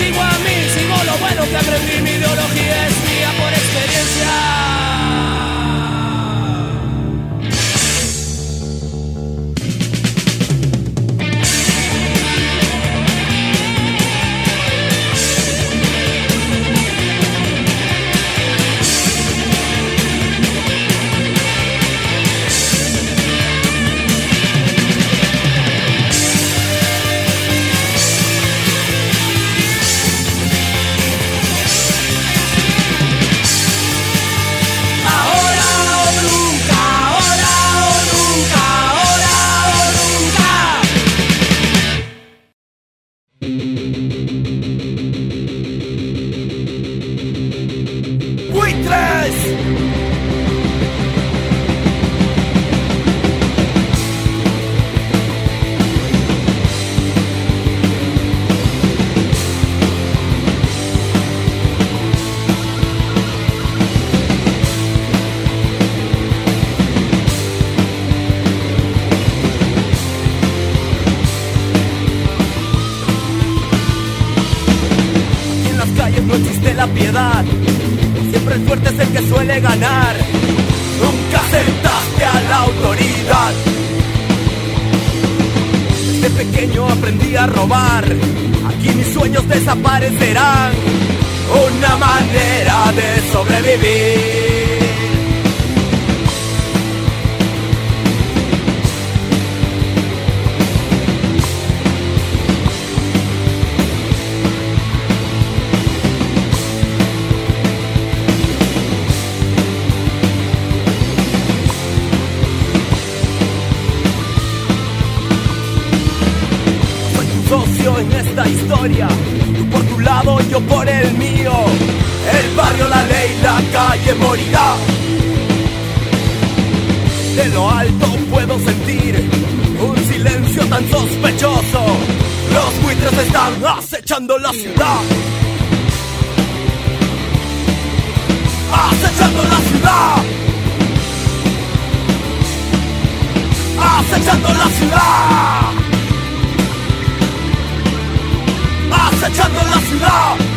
easy me desaparecerán. Una manera de sobrevivir. Historia. Tú por tu lado, yo por el mío. El barrio, la ley, la calle morirá. De lo alto puedo sentir un silencio tan sospechoso. Los buitres están acechando la ciudad. Acechando la ciudad. Acechando la ciudad. Acechando la ciudad.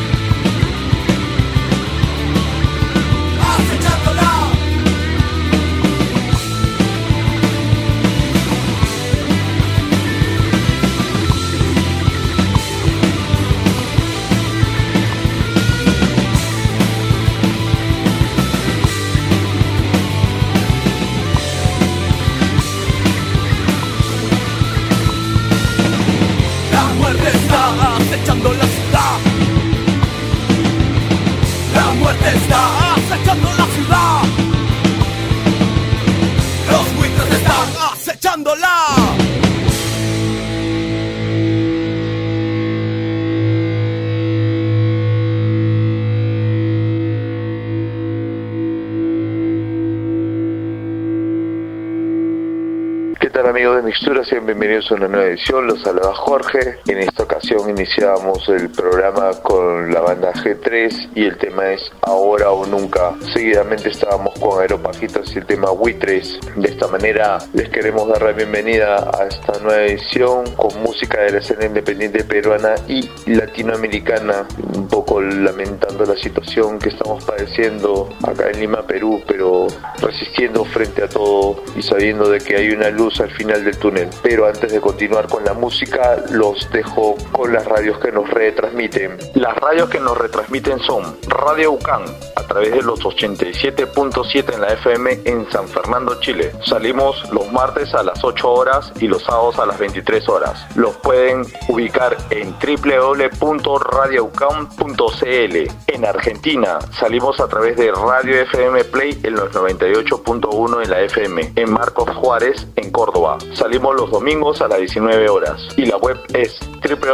Bienvenidos a una nueva edición. Los saluda Jorge. En esta ocasión iniciamos el programa con la banda G3 y el tema es Ahora o Nunca. Seguidamente estábamos con Aeropajitas y el tema We3. De esta manera les queremos dar la bienvenida a esta nueva edición con música de la escena independiente peruana y latinoamericana. Un poco lamentando la situación que estamos padeciendo acá en Lima, Perú, pero resistiendo frente a todo y sabiendo de que hay una luz al final del túnel. Pero antes de continuar con la música, los dejo con las radios que nos retransmiten. Las radios que nos retransmiten son Radio UCAN a través de los 87.7 en la FM en San Fernando, Chile. Salimos los martes a las 8 horas y los sábados a las 23 horas. Los pueden ubicar en www.radioucam.cl. En Argentina salimos a través de Radio FM Play en los 98.1 en la FM. En Marcos Juárez, en Córdoba. Salimos los domingos a las 19 horas y la web es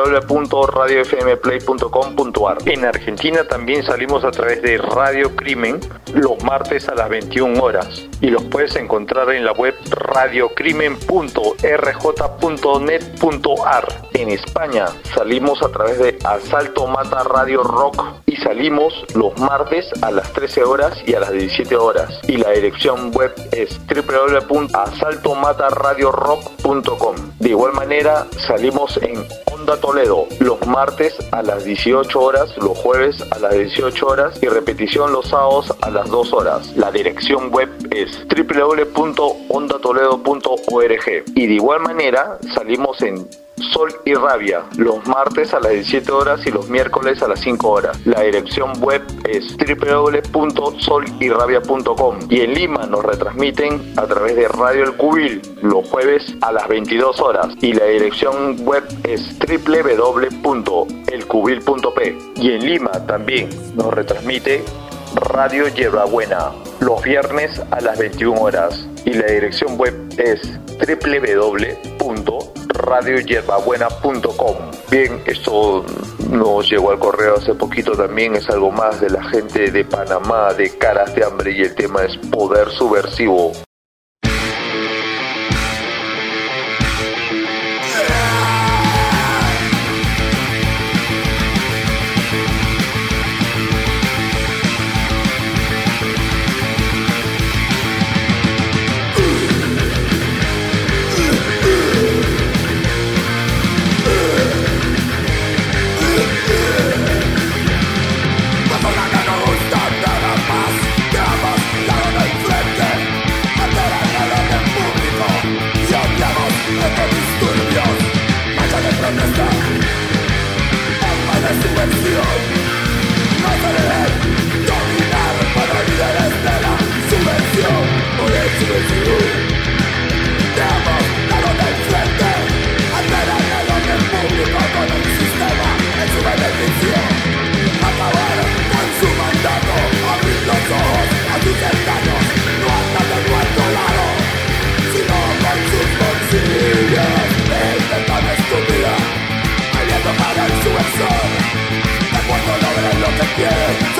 www.radiofmplay.com.ar. En Argentina también salimos a través de Radio Crimen los martes a las 21 horas y los puedes encontrar en la web radiocrimen.rj.net.ar. En España salimos a través de Asalto Mata Radio Rock y salimos los martes a las 13 horas y a las 17 horas. Y la dirección web es www.asaltomataradiorock.com. De igual manera, salimos en Onda Toledo los martes a las 18 horas, los jueves a las 18 horas y repetición los sábados a las 2 horas. La dirección web es www.ondatoledo.org. Y de igual manera, salimos en Sol y Rabia, los martes a las 17 horas y los miércoles a las 5 horas. La dirección web es www.solyrabia.com y en Lima nos retransmiten a través de Radio El Cubil los jueves a las 22 horas. Y la dirección web es www.elcubil.p y en Lima también nos retransmite Radio Buena los viernes a las 21 horas. Y la dirección web es www.radioyerbabuena.com. Bien, esto nos llegó al correo hace poquito también, es algo más de la gente de Panamá, de Caras de Hambre y el tema es Poder Subversivo. corazón. Que cuando logres lo que quieres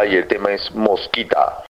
El tema es Mosquita.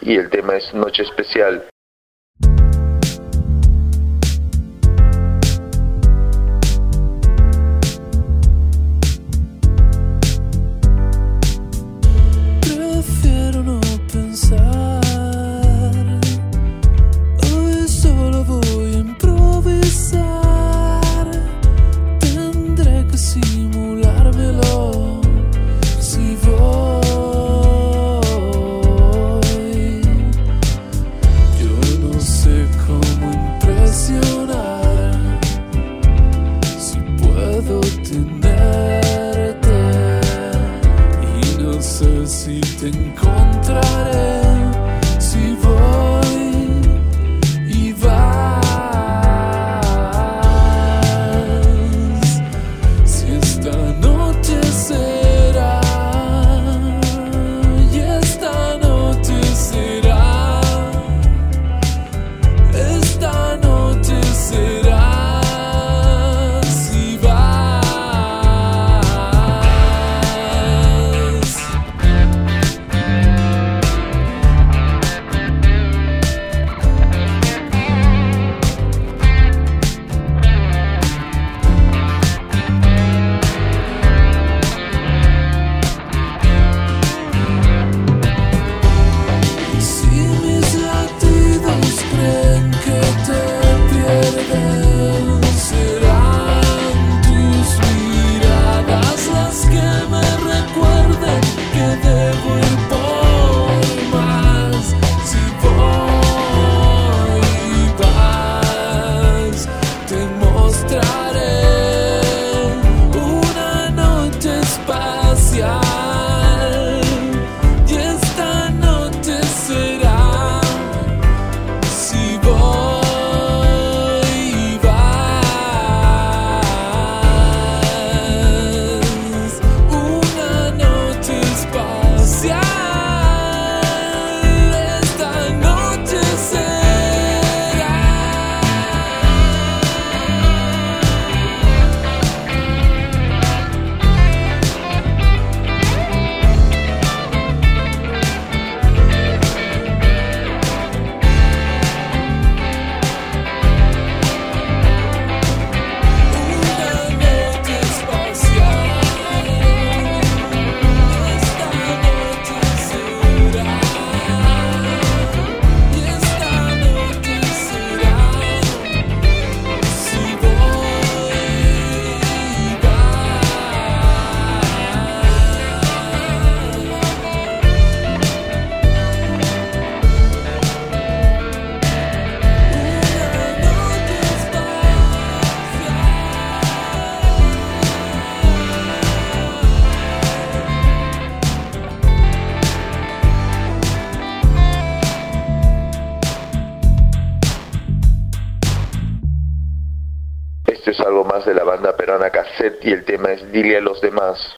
Y el tema es Noche Especial. Dile a los demás.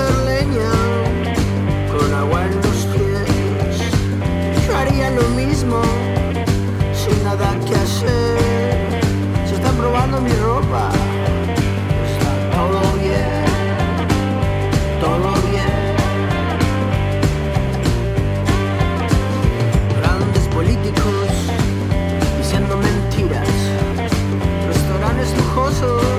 leña con agua en los pies. Yo haría lo mismo sin nada que hacer. Se están probando mi ropa. Está todo bien, todo bien. Grandes políticos diciendo mentiras. Restaurantes lujosos.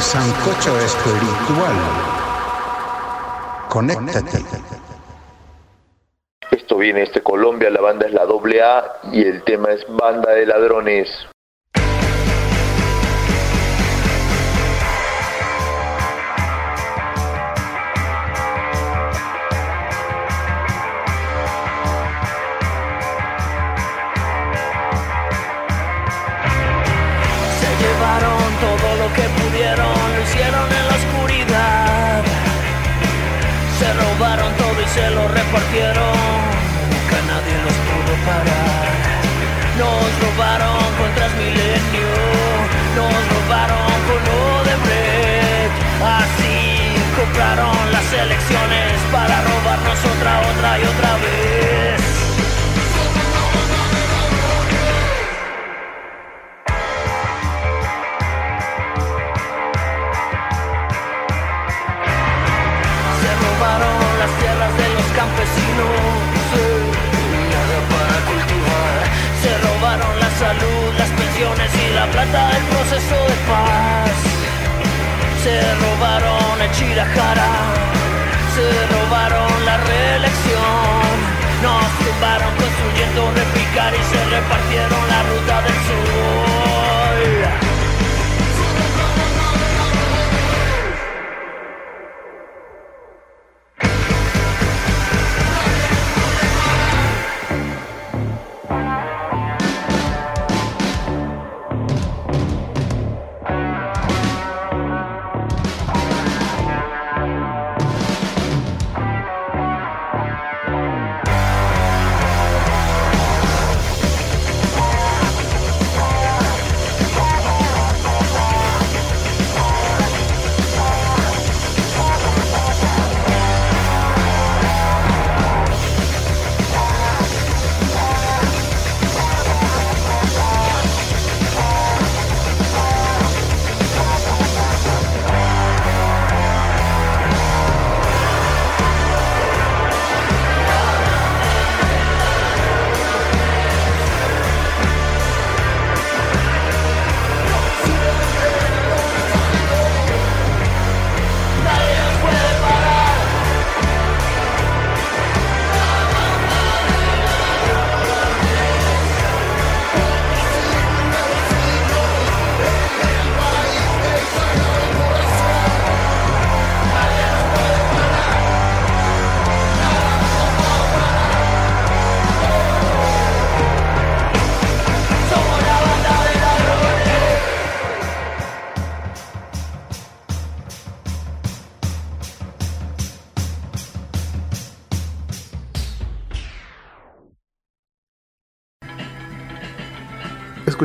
Espiritual. Conéctate. Esto viene este Colombia, la banda es la doble A y el tema es Banda de Ladrones. En la oscuridad. Se robaron todo y se lo repartieron, nunca nadie los pudo parar. Nos robaron con Transmilenio, nos robaron con Odebrecht. Así compraron las elecciones para robarnos otra, otra y otra vez. Salud, las pensiones y la plata del proceso de paz. Se robaron el Chirajara, se robaron la reelección. Nos tumbaron construyendo un repicar y se repartieron la ruta del sol.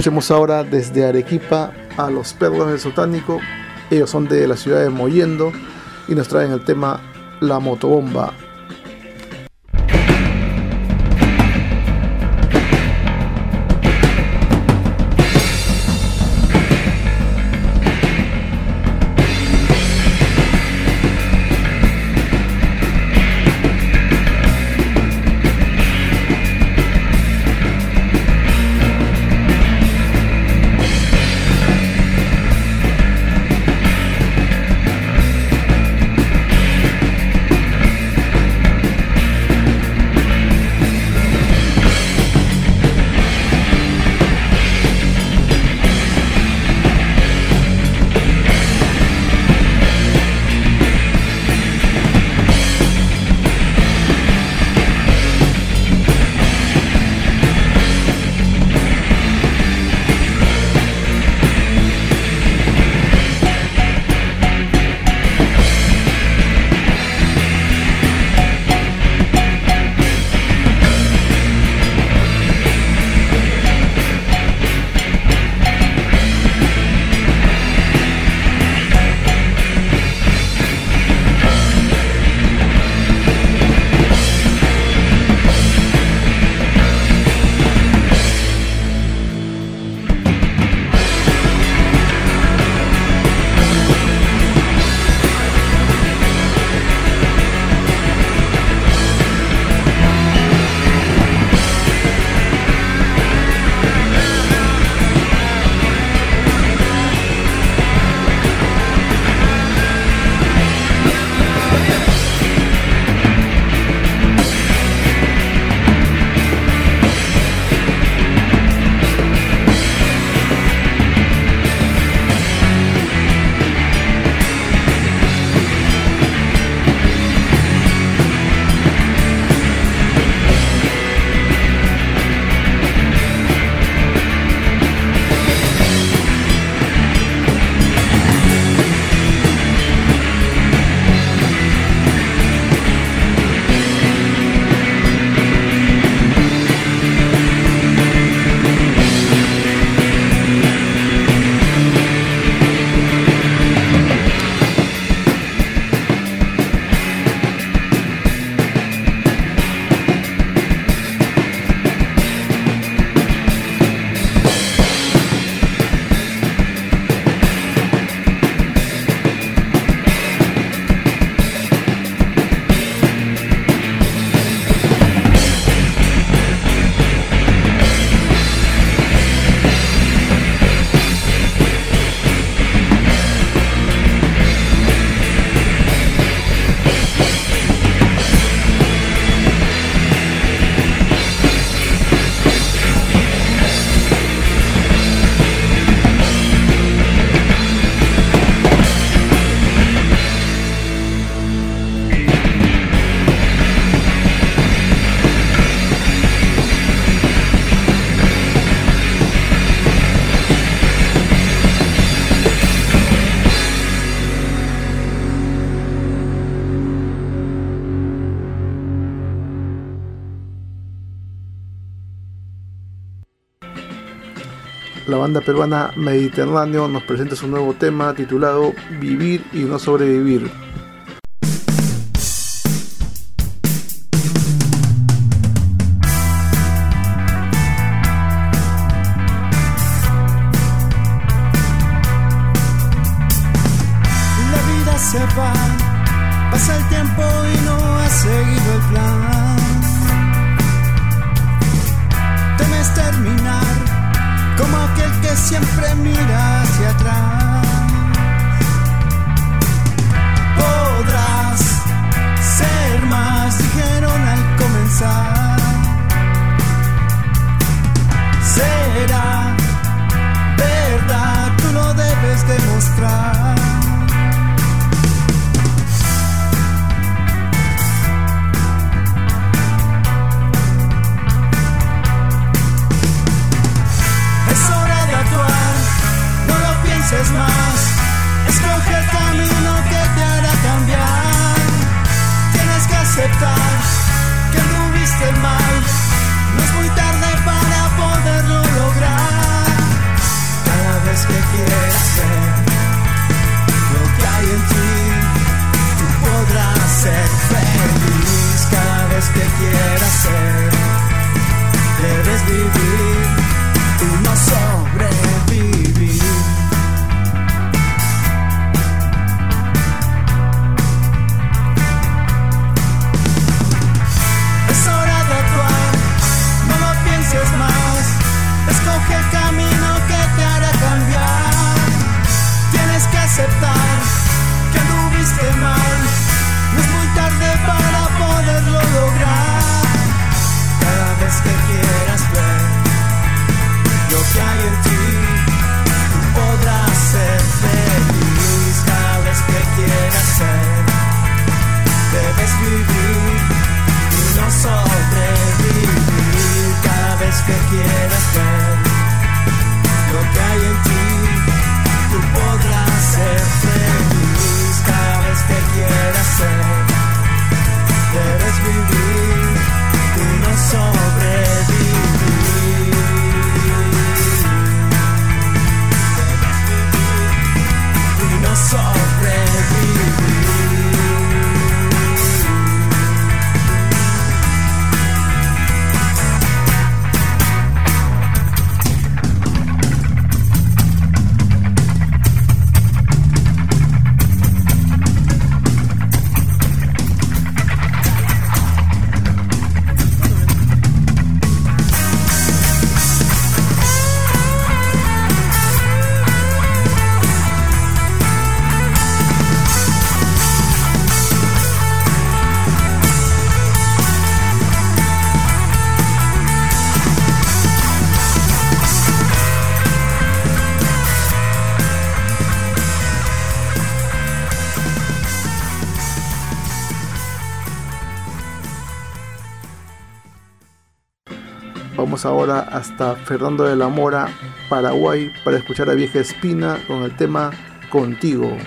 Escuchemos ahora desde Arequipa a los perros del Sotánico. Ellos son de la ciudad de Moyendo y nos traen el tema La Motobomba. Banda peruana Mediterráneo nos presenta su nuevo tema titulado Vivir y no sobrevivir. Ahora hasta Fernando de la Mora, Paraguay, para escuchar a Vieja Espina con el tema Contigo.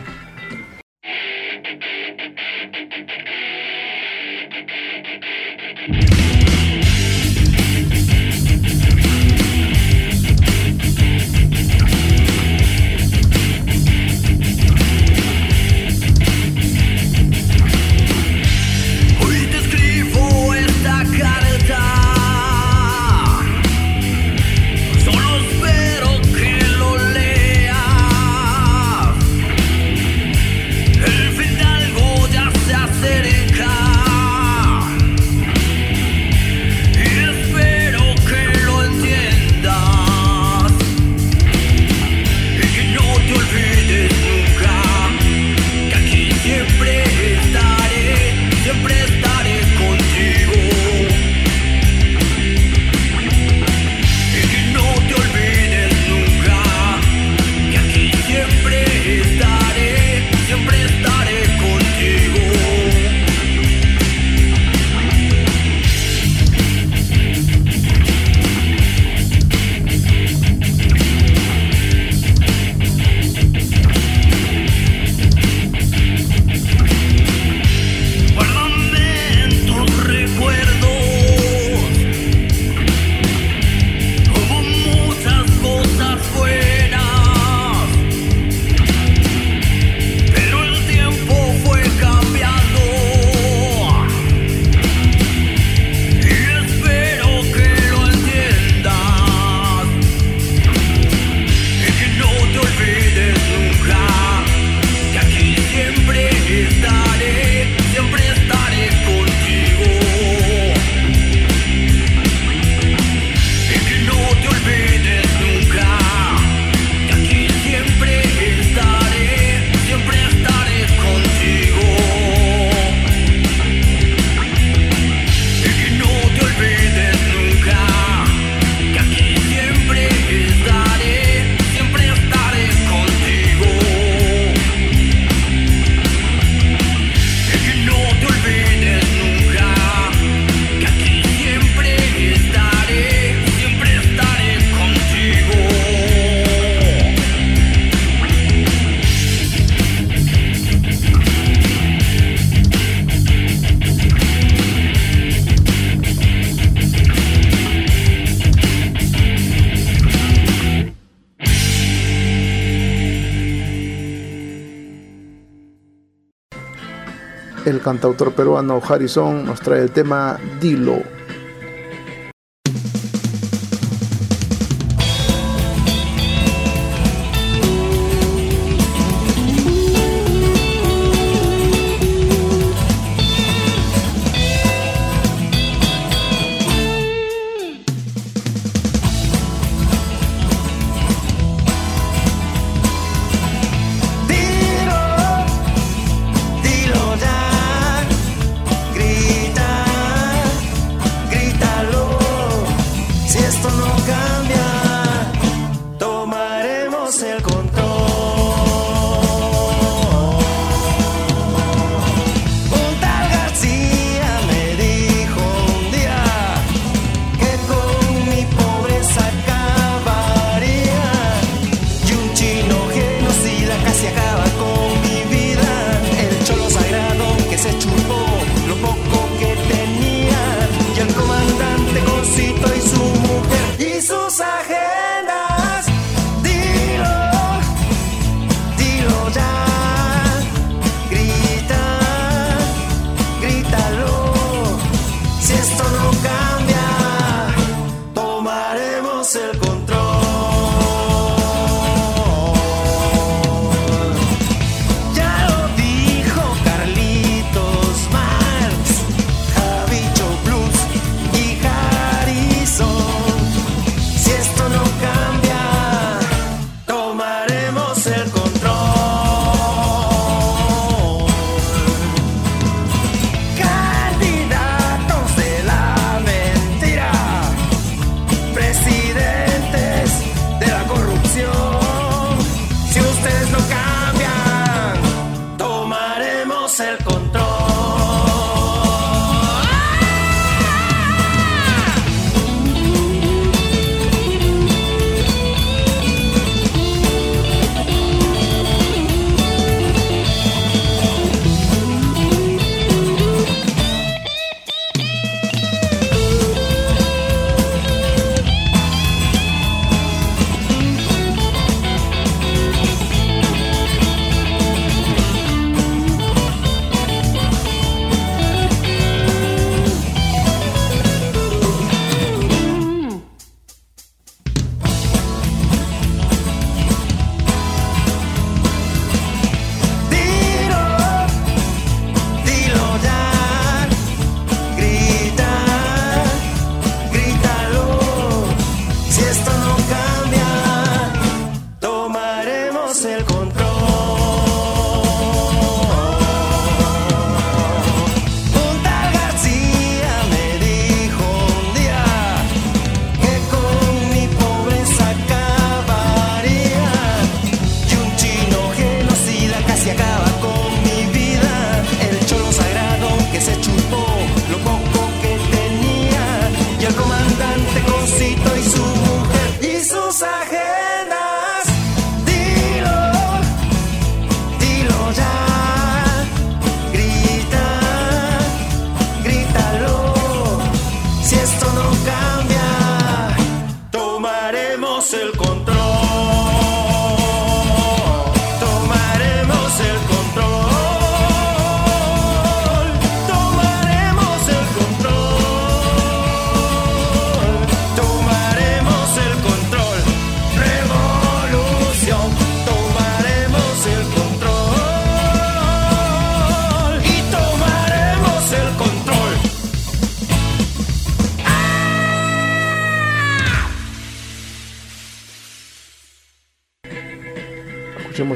Cantautor peruano Harrison nos trae el tema Dilo.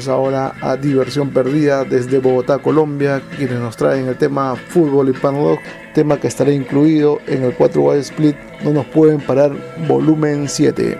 Ahora a Diversión Perdida desde Bogotá, Colombia, quienes nos traen el tema Fútbol y Panlock, tema que estará incluido en el 4 Wide Split No nos pueden parar volumen 7.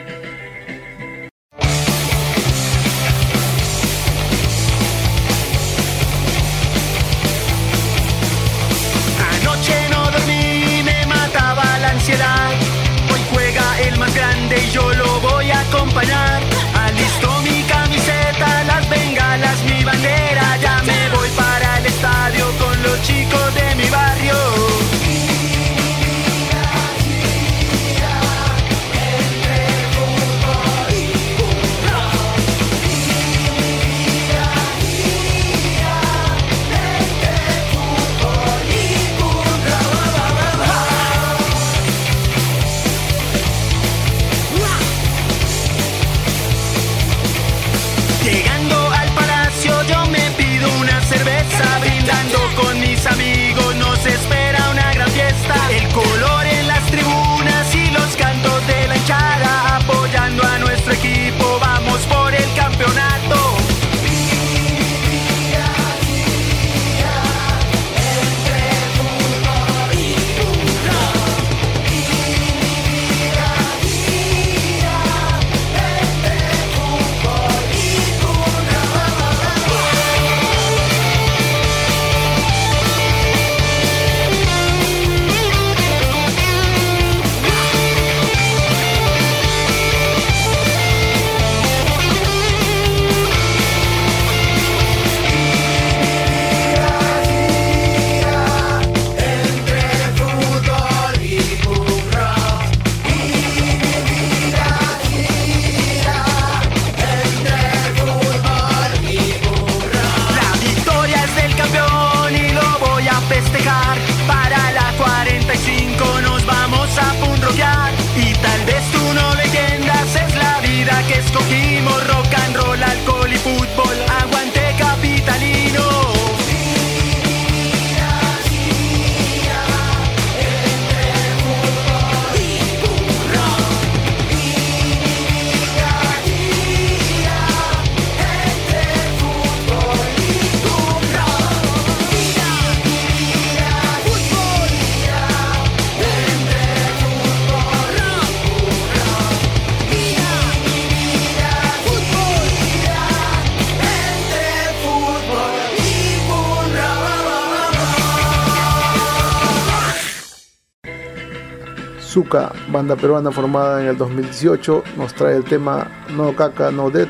Banda peruana formada en el 2018, nos trae el tema No Caca No Dead,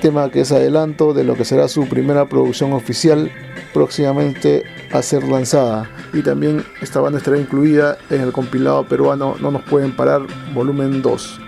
tema que es adelanto de lo que será su primera producción oficial próximamente a ser lanzada. Y también esta banda estará incluida en el compilado peruano No Nos Pueden Parar, volumen 2.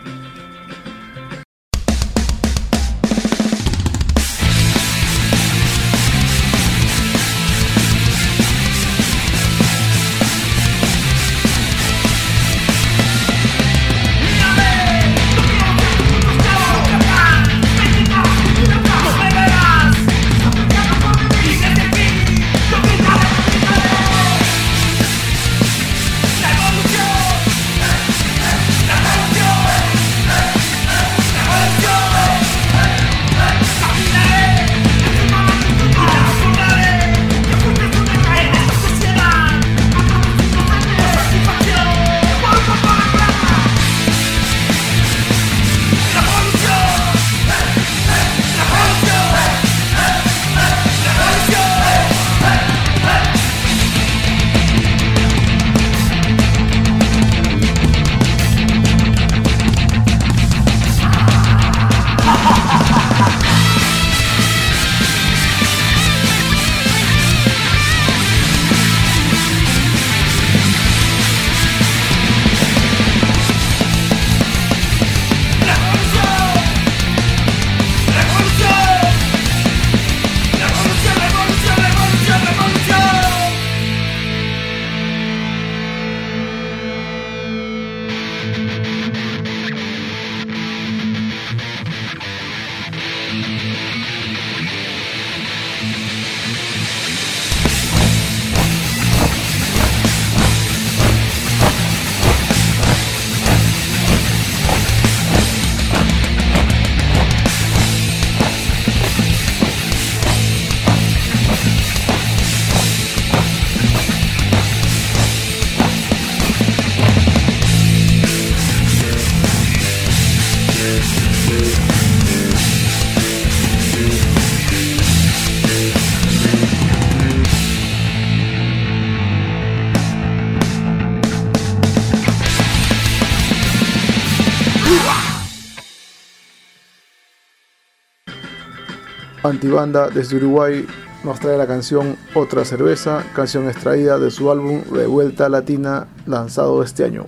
Antibanda desde Uruguay nos trae la canción Otra Cerveza, canción extraída de su álbum Revuelta Latina lanzado este año.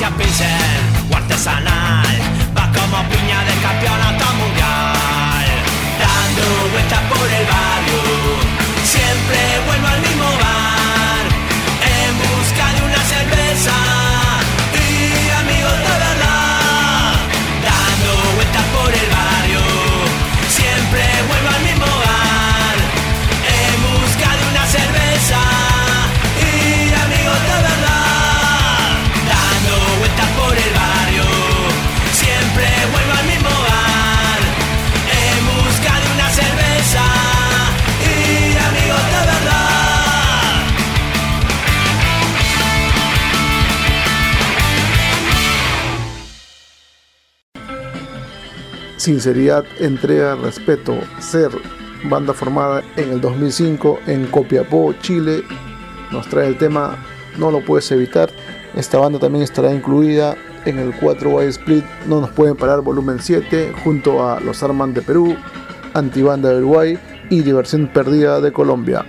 Patricia Pincel o artesanal, va como piña de campeonato Sinceridad, entrega, respeto, ser banda formada en el 2005 en Copiapó, Chile. Nos trae el tema No lo puedes evitar. Esta banda también estará incluida en el 4Y Split No nos pueden parar volumen 7 junto a Los Arman de Perú, Antibanda de Uruguay y Diversión Perdida de Colombia.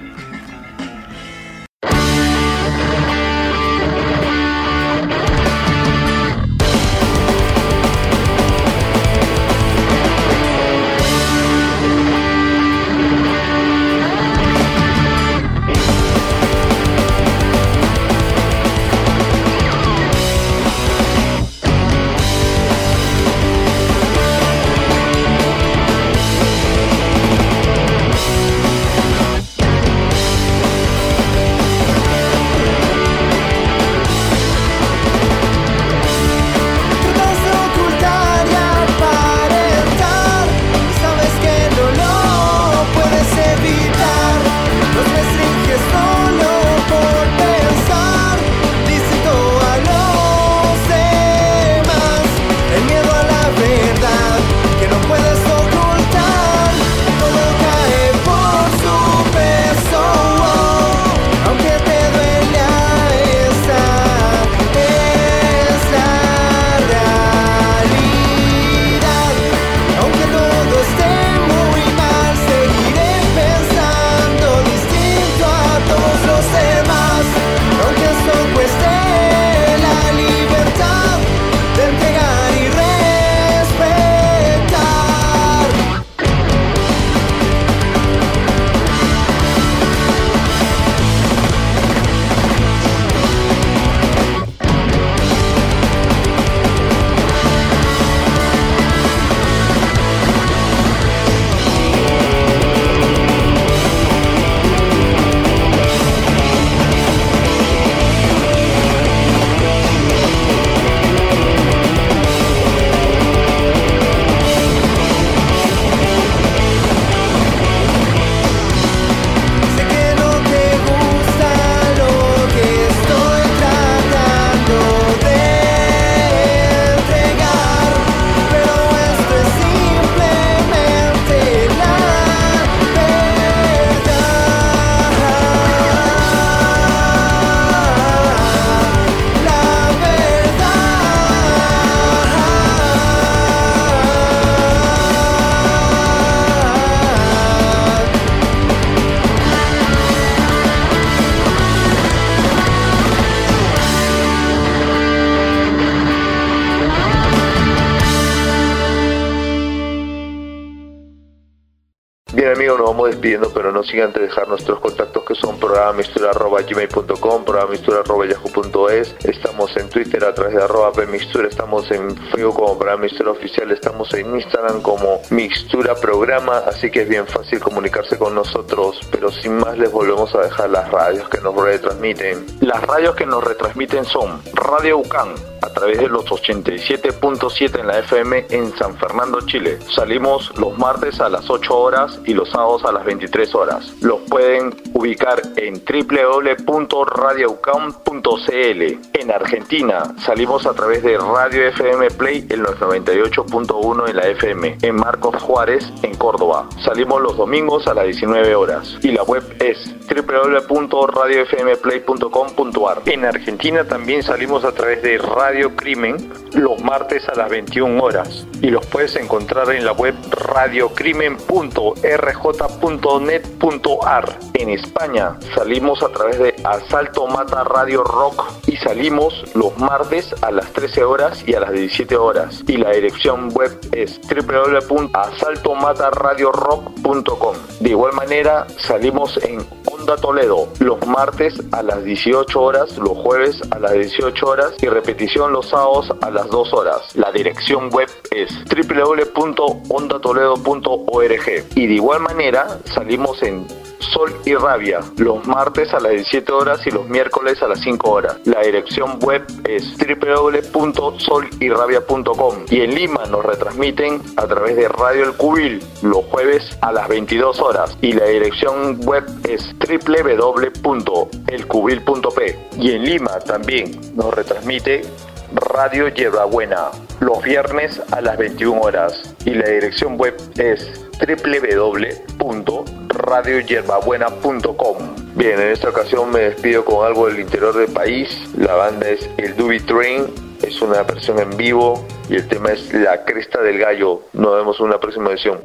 Despidiendo, pero no sin antes dejar nuestros contactos que son programamistura.gmail.com, programamistura.yahoo.es, estamos en Twitter a través de arroba pmixtura, estamos en Facebook como programa oficial, estamos en Instagram como mixtura programa, así que es bien fácil comunicarse con nosotros, pero sin más les volvemos a dejar las radios que nos retransmiten. Las radios que nos retransmiten son Radio UCAN a través de los 87.7 en la FM en San Fernando, Chile. Salimos los martes a las 8 horas y los sábados a las 23 horas. Los pueden ubicar en www.radioucam.cl. En Argentina salimos a través de Radio FM Play en los 98.1 en la FM. En Marcos Juárez, en Córdoba. Salimos los domingos a las 19 horas. Y la web es www.radiofmplay.com.ar. En Argentina también salimos a través de Radio Crimen los martes a las 21 horas y los puedes encontrar en la web radiocrimen.rj.net.ar. En España salimos a través de Asalto Mata Radio Rock y salimos los martes a las 13 horas y a las 17 horas y la dirección web es www.asaltomataradiorock.com. De igual manera salimos en Onda Toledo los martes a las 18 horas, los jueves a las 18 horas y repetición los sábados a las 2 horas. La dirección web es www.ondatoledo.org y de igual manera salimos en Sol y Rabia, los martes a las 17 horas y los miércoles a las 5 horas. La dirección web es www.solirrabia.com y en Lima nos retransmiten a través de Radio El Cubil los jueves a las 22 horas. Y la dirección web es www.elcubil.p y en Lima también nos retransmite Radio Buena los viernes a las 21 horas. Y la dirección web es www.radioyerbabuena.com. Bien, en esta ocasión me despido con algo del interior del país. La banda es el Doobie Train, es una versión en vivo y el tema es La Cresta del Gallo. Nos vemos en una próxima edición.